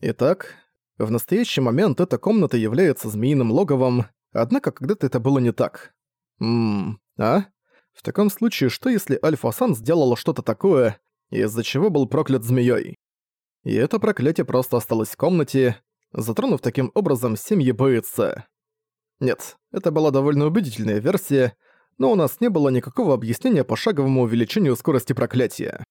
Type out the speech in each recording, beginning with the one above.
Итак, в настоящий момент эта комната является змеиным логовом, однако когда-то это было не так. Ммм, а? В таком случае, что если Альфа-Сан сделала что-то такое, из-за чего был проклят змеей? И это проклятие просто осталось в комнате, затронув таким образом семьи БЦ. Нет, это была довольно убедительная версия, но у нас не было никакого объяснения пошаговому увеличению скорости проклятия.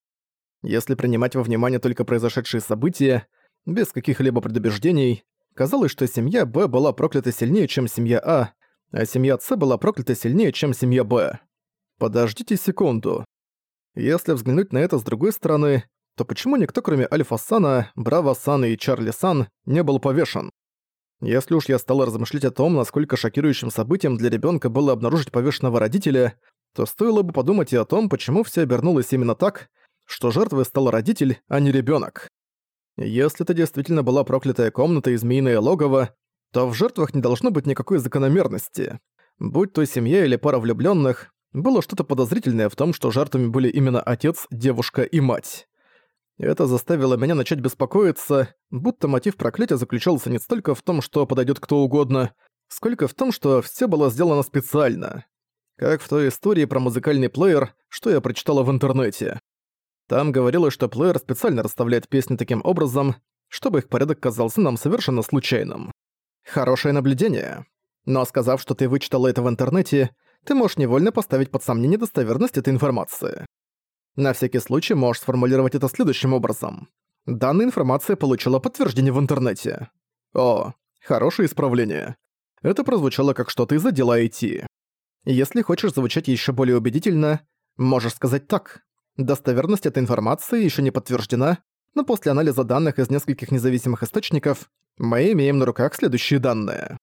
Если принимать во внимание только произошедшие события, без каких-либо предубеждений, казалось, что семья Б была проклята сильнее, чем семья А, а семья С была проклята сильнее, чем семья Б. Подождите секунду. Если взглянуть на это с другой стороны, то почему никто, кроме Альфа-Сана, Браво-Сана и Чарли-Сан, не был повешен? Если уж я стал размышлять о том, насколько шокирующим событием для ребенка было обнаружить повешенного родителя, то стоило бы подумать и о том, почему все обернулось именно так, что жертвой стал родитель, а не ребенок. Если это действительно была проклятая комната и змеиное логово, то в жертвах не должно быть никакой закономерности. Будь то семья или пара влюбленных, было что-то подозрительное в том, что жертвами были именно отец, девушка и мать. Это заставило меня начать беспокоиться, будто мотив проклятия заключался не столько в том, что подойдет кто угодно, сколько в том, что все было сделано специально. Как в той истории про музыкальный плеер, что я прочитала в интернете. Там говорилось, что плеер специально расставляет песни таким образом, чтобы их порядок казался нам совершенно случайным. Хорошее наблюдение. Но сказав, что ты вычитала это в интернете, ты можешь невольно поставить под сомнение достоверность этой информации. На всякий случай можешь сформулировать это следующим образом. Данная информация получила подтверждение в интернете. О, хорошее исправление. Это прозвучало как что-то из отдела IT. Если хочешь звучать еще более убедительно, можешь сказать так. Достоверность этой информации еще не подтверждена, но после анализа данных из нескольких независимых источников мы имеем на руках следующие данные.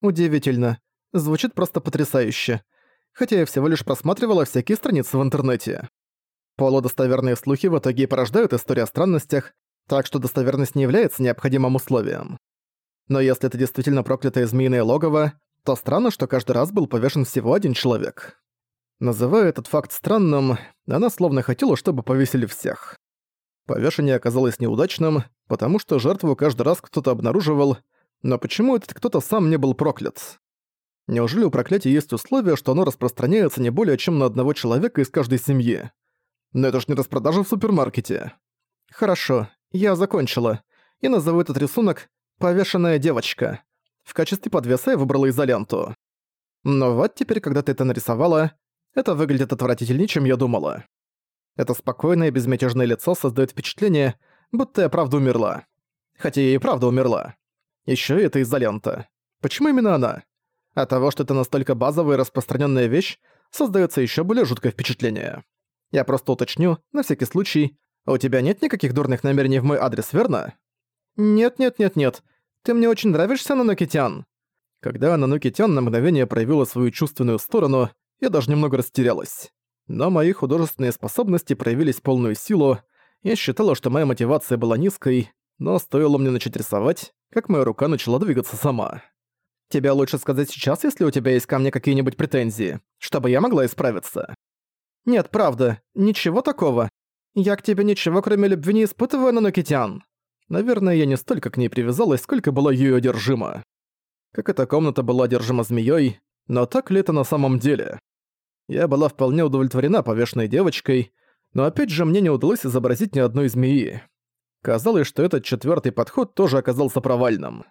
Удивительно. Звучит просто потрясающе. Хотя я всего лишь просматривала всякие страницы в интернете. Полудостоверные слухи в итоге порождают историю о странностях, так что достоверность не является необходимым условием. Но если это действительно проклятое змеиное логово, то странно, что каждый раз был повешен всего один человек. Называя этот факт странным, она словно хотела, чтобы повесили всех. Повешение оказалось неудачным, потому что жертву каждый раз кто-то обнаруживал, но почему этот кто-то сам не был проклят? Неужели у проклятия есть условие, что оно распространяется не более чем на одного человека из каждой семьи? Но это ж не распродажа в супермаркете. Хорошо, я закончила. И назову этот рисунок «Повешенная девочка». В качестве подвеса я выбрала изоленту. Но вот теперь, когда ты это нарисовала, это выглядит отвратительнее, чем я думала. Это спокойное безмятежное лицо создает впечатление, будто я правда умерла. Хотя я и правда умерла. Еще и это изолента. Почему именно она? От того, что это настолько базовая и распространенная вещь, создается еще более жуткое впечатление. Я просто уточню, на всякий случай, у тебя нет никаких дурных намерений в мой адрес, верно? Нет-нет-нет-нет, ты мне очень нравишься, Нанокитян. Когда Нанокитян на мгновение проявила свою чувственную сторону, я даже немного растерялась. Но мои художественные способности проявились полную силу, я считала, что моя мотивация была низкой, но стоило мне начать рисовать, как моя рука начала двигаться сама. Тебя лучше сказать сейчас, если у тебя есть ко мне какие-нибудь претензии, чтобы я могла исправиться. Нет, правда, ничего такого. Я к тебе ничего, кроме любви, не испытываю, Нанокитян. Наверное, я не столько к ней привязалась, сколько была ею одержима. Как эта комната была одержима змеей, но так ли это на самом деле? Я была вполне удовлетворена повешенной девочкой, но опять же мне не удалось изобразить ни одной змеи. Казалось, что этот четвертый подход тоже оказался провальным.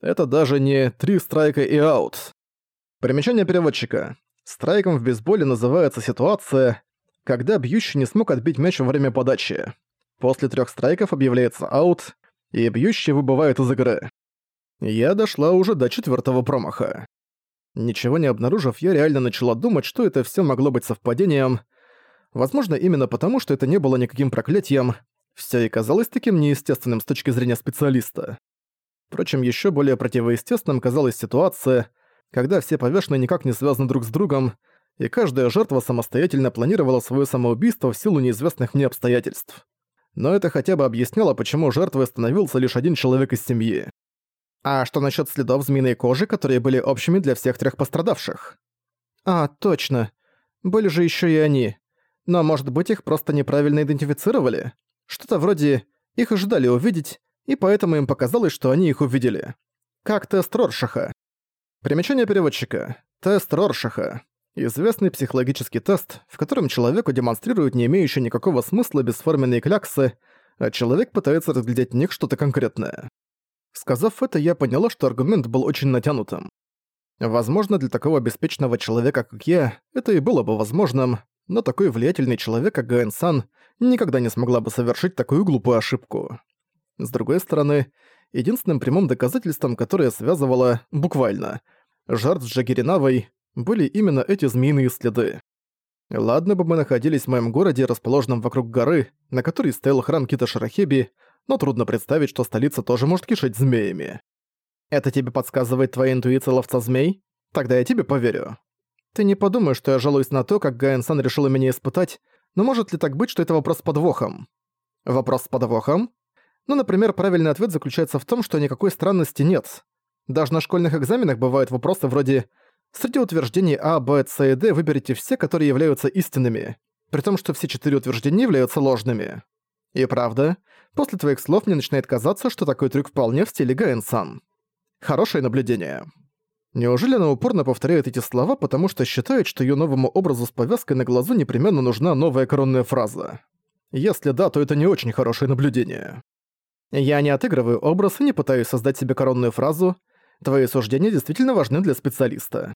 Это даже не «три страйка и аут». Примечание переводчика. Страйком в бейсболе называется ситуация, когда бьющий не смог отбить мяч во время подачи. После трех страйков объявляется аут, и бьющий выбывает из игры. Я дошла уже до четвертого промаха. Ничего не обнаружив, я реально начала думать, что это все могло быть совпадением. Возможно, именно потому, что это не было никаким проклятием, все и казалось таким неестественным с точки зрения специалиста. Впрочем, еще более противоестественным казалась ситуация, когда все повешенные никак не связаны друг с другом, и каждая жертва самостоятельно планировала свое самоубийство в силу неизвестных мне обстоятельств. Но это хотя бы объясняло, почему жертвой становился лишь один человек из семьи. А что насчет следов змеиной кожи, которые были общими для всех трех пострадавших? А, точно. Были же еще и они. Но, может быть, их просто неправильно идентифицировали? Что-то вроде «их ожидали увидеть, и поэтому им показалось, что они их увидели. Как тест Роршаха. Примечание переводчика. Тест Роршаха. Известный психологический тест, в котором человеку демонстрируют не имеющие никакого смысла бесформенные кляксы, а человек пытается разглядеть в них что-то конкретное. Сказав это, я поняла, что аргумент был очень натянутым. Возможно, для такого беспечного человека, как я, это и было бы возможным, но такой влиятельный человек, как Гаэн Сан, никогда не смогла бы совершить такую глупую ошибку. С другой стороны, единственным прямым доказательством, которое связывало, буквально, жертв с Джагиринавой, были именно эти змеиные следы. Ладно бы мы находились в моем городе, расположенном вокруг горы, на которой стоял храм Кита Шарахеби, но трудно представить, что столица тоже может кишить змеями. Это тебе подсказывает твоя интуиция ловца змей? Тогда я тебе поверю. Ты не подумай, что я жалуюсь на то, как Гаэн-сан решила меня испытать, но может ли так быть, что это вопрос с подвохом? Вопрос с подвохом? Ну, например, правильный ответ заключается в том, что никакой странности нет. Даже на школьных экзаменах бывают вопросы вроде «Среди утверждений А, Б, С и Д выберите все, которые являются истинными», при том, что все четыре утверждения являются ложными. И правда, после твоих слов мне начинает казаться, что такой трюк вполне в стиле Гаэн-сан. Хорошее наблюдение. Неужели она упорно повторяет эти слова, потому что считает, что её новому образу с повязкой на глазу непременно нужна новая коронная фраза? Если да, то это не очень хорошее наблюдение. Я не отыгрываю образ и не пытаюсь создать себе коронную фразу. Твои суждения действительно важны для специалиста.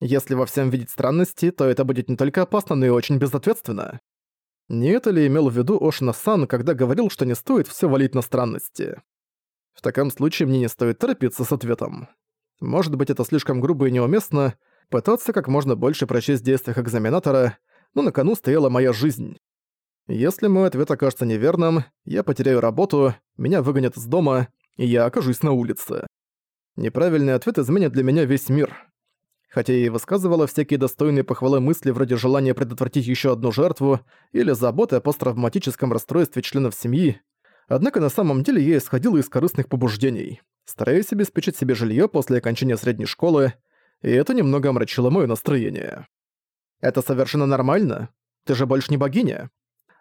Если во всем видеть странности, то это будет не только опасно, но и очень безответственно. Не это ли имел в виду Ошина-сан, когда говорил, что не стоит всё валить на странности? В таком случае мне не стоит торопиться с ответом. Может быть, это слишком грубо и неуместно, пытаться как можно больше прочесть действиях экзаменатора, но на кону стояла моя жизнь. Если мой ответ окажется неверным, я потеряю работу, меня выгонят из дома, и я окажусь на улице. Неправильный ответ изменит для меня весь мир. Хотя и высказывала всякие достойные похвалы мысли вроде желания предотвратить еще одну жертву или заботы о посттравматическом расстройстве членов семьи, Однако на самом деле я исходил из корыстных побуждений, стараясь обеспечить себе жилье после окончания средней школы, и это немного омрачило мое настроение. Это совершенно нормально. Ты же больше не богиня.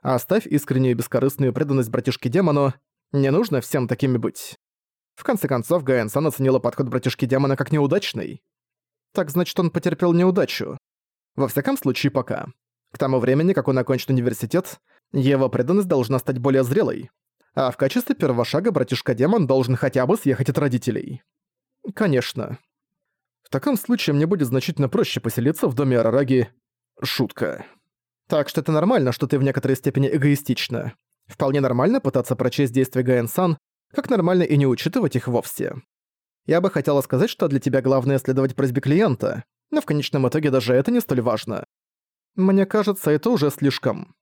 Оставь искреннюю и бескорыстную преданность братишке-демону. Не нужно всем такими быть. В конце концов, Гаэн-сан оценила подход братишки-демона как неудачный. Так значит, он потерпел неудачу. Во всяком случае, пока. К тому времени, как он окончит университет, его преданность должна стать более зрелой а в качестве первого шага братишка-демон должен хотя бы съехать от родителей. Конечно. В таком случае мне будет значительно проще поселиться в доме Арараги. Шутка. Так что это нормально, что ты в некоторой степени эгоистична. Вполне нормально пытаться прочесть действия Гаэн-сан, как нормально и не учитывать их вовсе. Я бы хотела сказать, что для тебя главное следовать просьбе клиента, но в конечном итоге даже это не столь важно. Мне кажется, это уже слишком.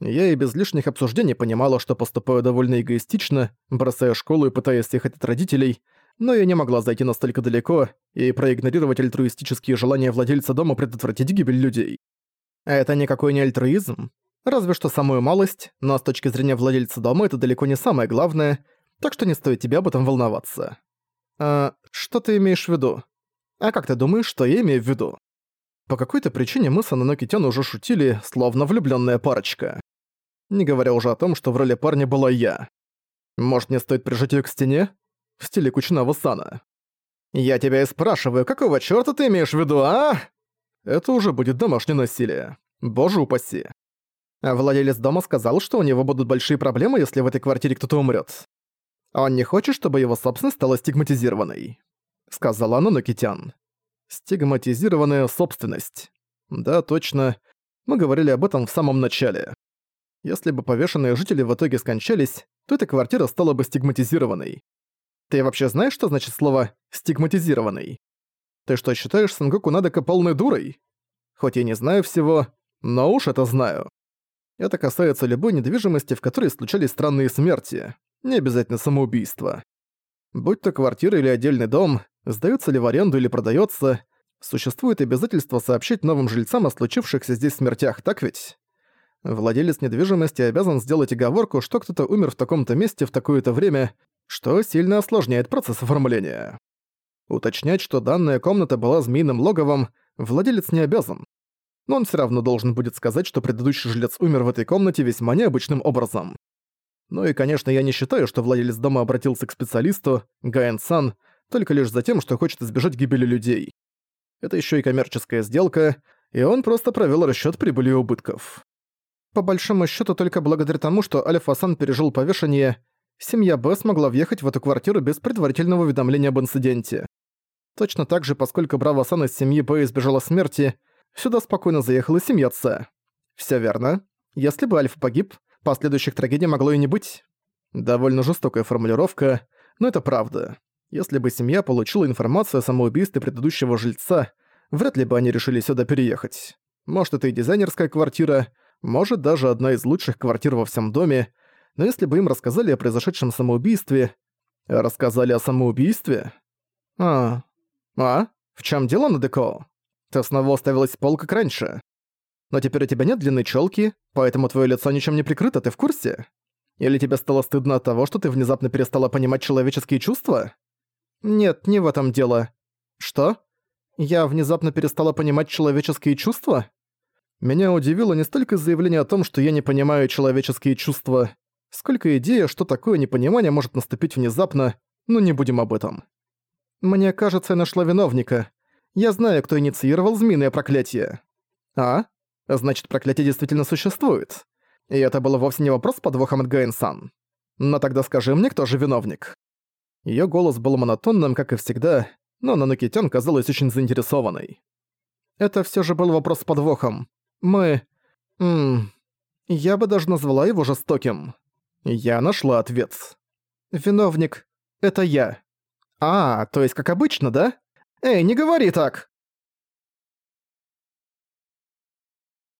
Я и без лишних обсуждений понимала, что поступаю довольно эгоистично, бросая школу и пытаясь съехать от родителей, но я не могла зайти настолько далеко и проигнорировать альтруистические желания владельца дома предотвратить гибель людей. Это никакой не альтруизм. Разве что самую малость, но с точки зрения владельца дома это далеко не самое главное, так что не стоит тебе об этом волноваться. А что ты имеешь в виду? А как ты думаешь, что я имею в виду? По какой-то причине мы с Ананокитян уже шутили, словно влюбленная парочка не говоря уже о том, что в роли парня была я. Может, мне стоит прижать её к стене? В стиле Кучинава Сана. «Я тебя и спрашиваю, какого чёрта ты имеешь в виду, а?» Это уже будет домашнее насилие. Боже упаси. Владелец дома сказал, что у него будут большие проблемы, если в этой квартире кто-то умрёт. Он не хочет, чтобы его собственность стала стигматизированной. Сказала Нанокитян. Стигматизированная собственность. Да, точно. Мы говорили об этом в самом начале. Если бы повешенные жители в итоге скончались, то эта квартира стала бы стигматизированной. Ты вообще знаешь, что значит слово «стигматизированный»? Ты что, считаешь Сангоку Надека полной дурой? Хоть я не знаю всего, но уж это знаю. Это касается любой недвижимости, в которой случались странные смерти, не обязательно самоубийство. Будь то квартира или отдельный дом, сдается ли в аренду или продается, существует обязательство сообщить новым жильцам о случившихся здесь смертях, так ведь? Владелец недвижимости обязан сделать оговорку, что кто-то умер в таком-то месте в такое-то время, что сильно осложняет процесс оформления. Уточнять, что данная комната была змеиным логовом, владелец не обязан. Но он все равно должен будет сказать, что предыдущий жилец умер в этой комнате весьма необычным образом. Ну и, конечно, я не считаю, что владелец дома обратился к специалисту, Гаэн-сан, только лишь за тем, что хочет избежать гибели людей. Это еще и коммерческая сделка, и он просто провел расчет прибыли и убытков. По большому счету только благодаря тому, что Альфа-сан пережил повешение, семья Б смогла въехать в эту квартиру без предварительного уведомления об инциденте. Точно так же, поскольку Браво-сан из семьи Б избежала смерти, сюда спокойно заехала семья С. Всё верно. Если бы Альфа погиб, последующих трагедий могло и не быть. Довольно жестокая формулировка, но это правда. Если бы семья получила информацию о самоубийстве предыдущего жильца, вряд ли бы они решили сюда переехать. Может, это и дизайнерская квартира, может, даже одна из лучших квартир во всем доме, но если бы им рассказали о произошедшем самоубийстве... Рассказали о самоубийстве? А... А? В чем дело, Надеко? Ты снова уставилась в пол, как раньше. Но теперь у тебя нет длинной челки, поэтому твое лицо ничем не прикрыто, ты в курсе? Или тебе стало стыдно от того, что ты внезапно перестала понимать человеческие чувства? Нет, не в этом дело. Что? Я внезапно перестала понимать человеческие чувства? Меня удивило не столько заявление о том, что я не понимаю человеческие чувства, сколько идея, что такое непонимание может наступить внезапно, но не будем об этом. Мне кажется, я нашла виновника. Я знаю, кто инициировал змеиное проклятие. А? Значит, проклятие действительно существует. И это было вовсе не вопрос с подвохом от Гаэн-сан. Но тогда скажи мне, кто же виновник. Её голос был монотонным, как и всегда, но Нанокитян казалась очень заинтересованной. Это всё же был вопрос с подвохом. Мы... Ммм... Я бы даже назвала его жестоким. Я нашла ответ. Виновник — это я. А, то есть как обычно, да? Эй, не говори так!